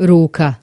рука.